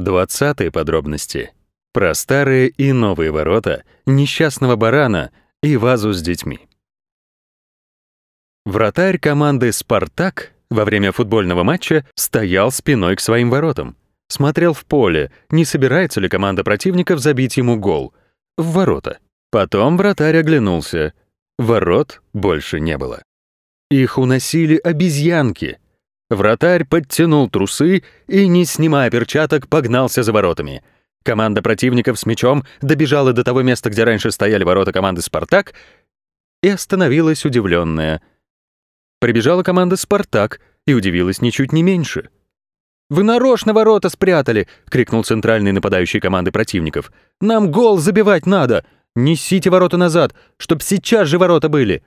Двадцатые подробности. Про старые и новые ворота, несчастного барана и вазу с детьми. Вратарь команды «Спартак» во время футбольного матча стоял спиной к своим воротам. Смотрел в поле, не собирается ли команда противников забить ему гол. В ворота. Потом вратарь оглянулся. Ворот больше не было. Их уносили обезьянки. Вратарь подтянул трусы и, не снимая перчаток, погнался за воротами. Команда противников с мячом добежала до того места, где раньше стояли ворота команды «Спартак», и остановилась удивленная. Прибежала команда «Спартак» и удивилась ничуть не меньше. «Вы нарочно ворота спрятали!» — крикнул центральный нападающий команды противников. «Нам гол забивать надо! Несите ворота назад, чтоб сейчас же ворота были!»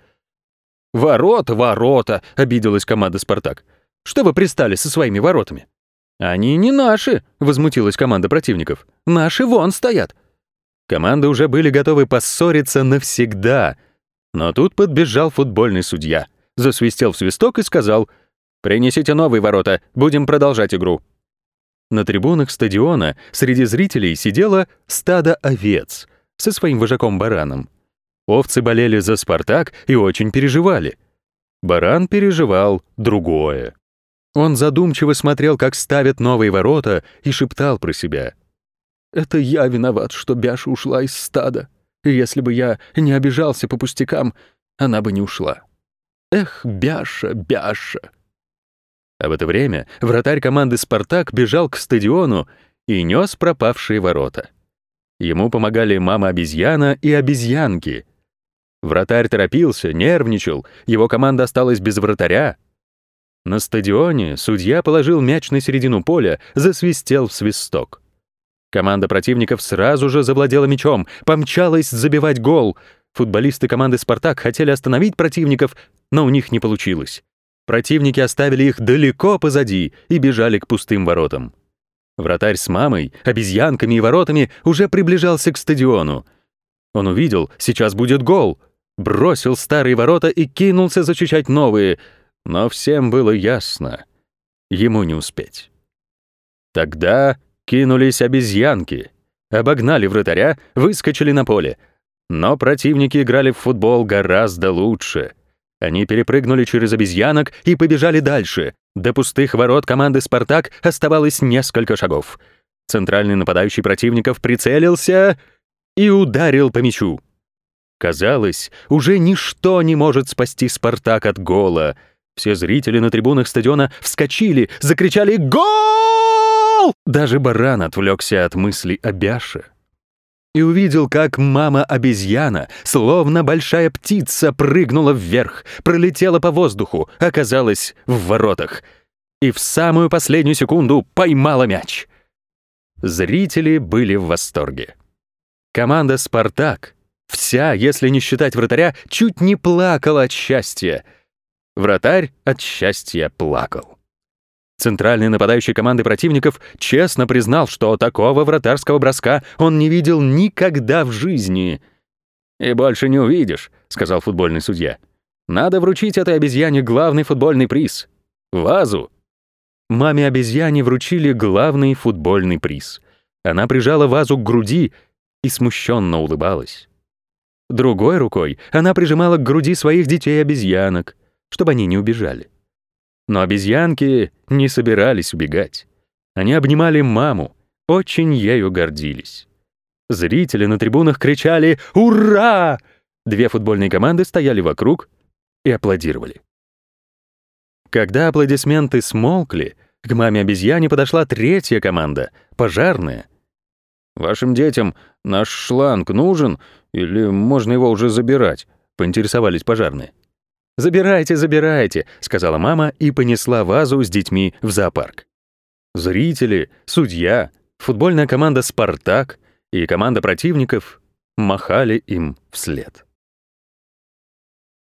«Ворота, ворота!» — обиделась команда «Спартак». «Что вы пристали со своими воротами?» «Они не наши!» — возмутилась команда противников. «Наши вон стоят!» Команды уже были готовы поссориться навсегда. Но тут подбежал футбольный судья, засвистел в свисток и сказал — «Принесите новые ворота, будем продолжать игру». На трибунах стадиона среди зрителей сидело стадо овец со своим вожаком-бараном. Овцы болели за «Спартак» и очень переживали. Баран переживал другое. Он задумчиво смотрел, как ставят новые ворота, и шептал про себя. «Это я виноват, что Бяша ушла из стада. Если бы я не обижался по пустякам, она бы не ушла. Эх, Бяша, Бяша!» А в это время вратарь команды «Спартак» бежал к стадиону и нес пропавшие ворота. Ему помогали мама-обезьяна и обезьянки. Вратарь торопился, нервничал, его команда осталась без вратаря. На стадионе судья положил мяч на середину поля, засвистел в свисток. Команда противников сразу же завладела мячом, помчалась забивать гол. Футболисты команды «Спартак» хотели остановить противников, но у них не получилось. Противники оставили их далеко позади и бежали к пустым воротам. Вратарь с мамой, обезьянками и воротами уже приближался к стадиону. Он увидел, сейчас будет гол, бросил старые ворота и кинулся зачищать новые, но всем было ясно — ему не успеть. Тогда кинулись обезьянки, обогнали вратаря, выскочили на поле. Но противники играли в футбол гораздо лучше — они перепрыгнули через обезьянок и побежали дальше. До пустых ворот команды «Спартак» оставалось несколько шагов. Центральный нападающий противников прицелился и ударил по мячу. Казалось, уже ничто не может спасти «Спартак» от гола. Все зрители на трибунах стадиона вскочили, закричали «Гол!». Даже баран отвлекся от мыслей о Бяше и увидел, как мама-обезьяна, словно большая птица, прыгнула вверх, пролетела по воздуху, оказалась в воротах и в самую последнюю секунду поймала мяч. Зрители были в восторге. Команда «Спартак», вся, если не считать вратаря, чуть не плакала от счастья. Вратарь от счастья плакал. Центральный нападающий команды противников честно признал, что такого вратарского броска он не видел никогда в жизни. «И больше не увидишь», — сказал футбольный судья. «Надо вручить этой обезьяне главный футбольный приз — вазу». Маме обезьяне вручили главный футбольный приз. Она прижала вазу к груди и смущенно улыбалась. Другой рукой она прижимала к груди своих детей-обезьянок, чтобы они не убежали. Но обезьянки не собирались убегать. Они обнимали маму, очень ею гордились. Зрители на трибунах кричали «Ура!». Две футбольные команды стояли вокруг и аплодировали. Когда аплодисменты смолкли, к маме-обезьяне подошла третья команда, пожарная. «Вашим детям наш шланг нужен или можно его уже забирать?» — поинтересовались пожарные. «Забирайте, забирайте», — сказала мама и понесла вазу с детьми в зоопарк. Зрители, судья, футбольная команда «Спартак» и команда противников махали им вслед.